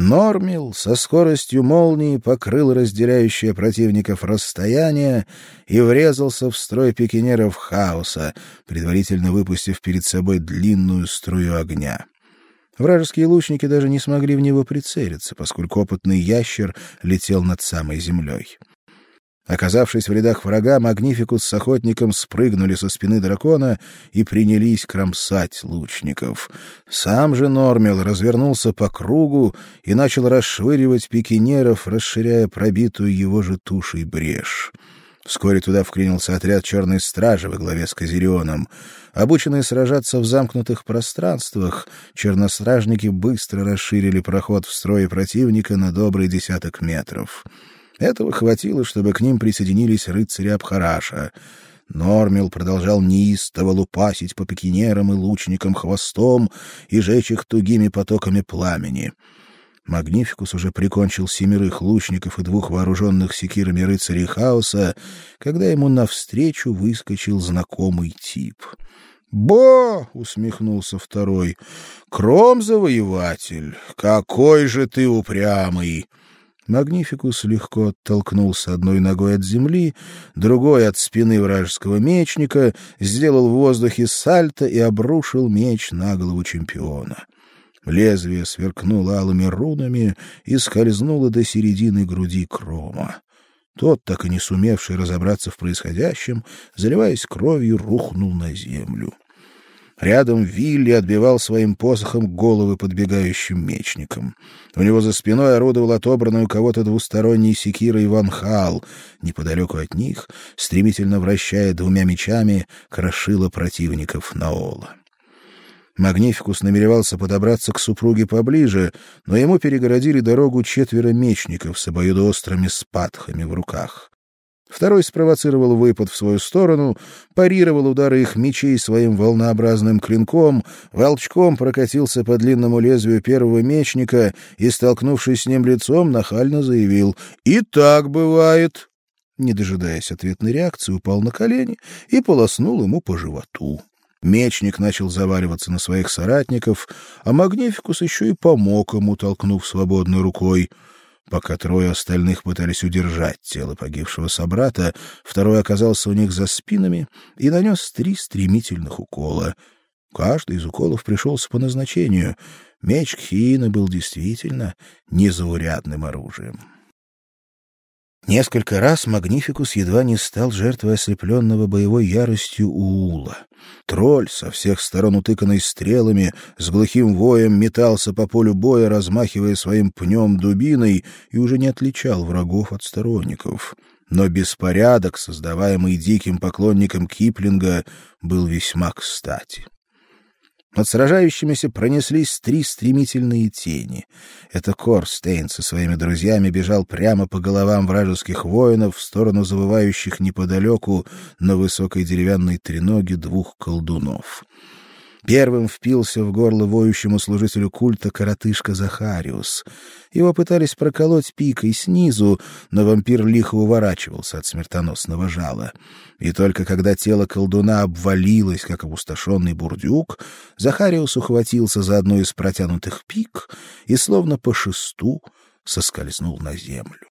Нормил со скоростью молнии покрыл разделяющее противников расстояние и врезался в строй пикинеров хаоса, предварительно выпустив перед собой длинную струю огня. Вражеские лучники даже не смогли в него прицелиться, поскольку опытный ящер летел над самой землей. Оказавшись в рядах врага, Магнификус с охотником спрыгнули со спины дракона и принялись кромсать лучников. Сам же Нормел развернулся по кругу и начал расшвыривать пикинеров, расширяя пробитую его же тушей брешь. Вскоре туда вклинился отряд черной стражи во главе с Козирионом. Обученные сражаться в замкнутых пространствах, черностражники быстро расширили проход в строе противника на добрый десяток метров. Этого хватило, чтобы к ним присоединились рыцари Абхараша. Нормил продолжал неистово лупасить по пикинерам и лучникам хвостом и жечь их тугими потоками пламени. Магнификус уже прикончил семерых лучников и двух вооруженных секирами рыцарей хаоса, когда ему навстречу выскочил знакомый тип. «Бо!» — усмехнулся второй. «Кром-завоеватель! Какой же ты упрямый!» Магнификус легко оттолкнулся одной ногой от земли, другой от спины вражеского мечника, сделал в воздухе сальто и обрушил меч на голову чемпиона. Лезвие сверкнуло алыми рунами и скользнуло до середины груди Крома. Тот, так и не сумевший разобраться в происходящем, заливаясь кровью, рухнул на землю. Рядом Вилли отбивал своим посохом головы подбегающим мечникам. У него за спиной орудовал отобранный у кого-то двусторонний секирой Ван Хал. Неподалеку от них, стремительно вращая двумя мечами, крошило противников Наола. Магнификус намеревался подобраться к супруге поближе, но ему перегородили дорогу четверо мечников с обоюдоострыми спатхами в руках. Второй спровоцировал выпад в свою сторону, парировал удары их мечей своим волнообразным клинком, волчком прокатился по длинному лезвию первого мечника и, столкнувшись с ним лицом, нахально заявил «И так бывает!» Не дожидаясь ответной реакции, упал на колени и полоснул ему по животу. Мечник начал заваливаться на своих соратников, а Магнификус еще и помог ему, толкнув свободной рукой — Пока трое остальных пытались удержать тело погибшего собрата, второй оказался у них за спинами и нанес три стремительных укола. Каждый из уколов пришелся по назначению. Меч Кхиина был действительно незаурядным оружием. Несколько раз Магнификус едва не стал жертвой ослепленного боевой яростью Уула. Тролль, со всех сторон утыканный стрелами, с глухим воем метался по полю боя, размахивая своим пнем дубиной, и уже не отличал врагов от сторонников. Но беспорядок, создаваемый диким поклонником Киплинга, был весьма кстати. Над сражающимися пронеслись три стремительные тени. Это Корстейн со своими друзьями бежал прямо по головам вражеских воинов в сторону завывающих неподалеку на высокой деревянной треноге двух колдунов. Первым впился в горло воющему служителю культа коротышка Захариус. Его пытались проколоть пикой снизу, но вампир лихо уворачивался от смертоносного жала. И только когда тело колдуна обвалилось, как опустошенный бурдюк, Захариус ухватился за одну из протянутых пик и, словно по шесту, соскользнул на землю.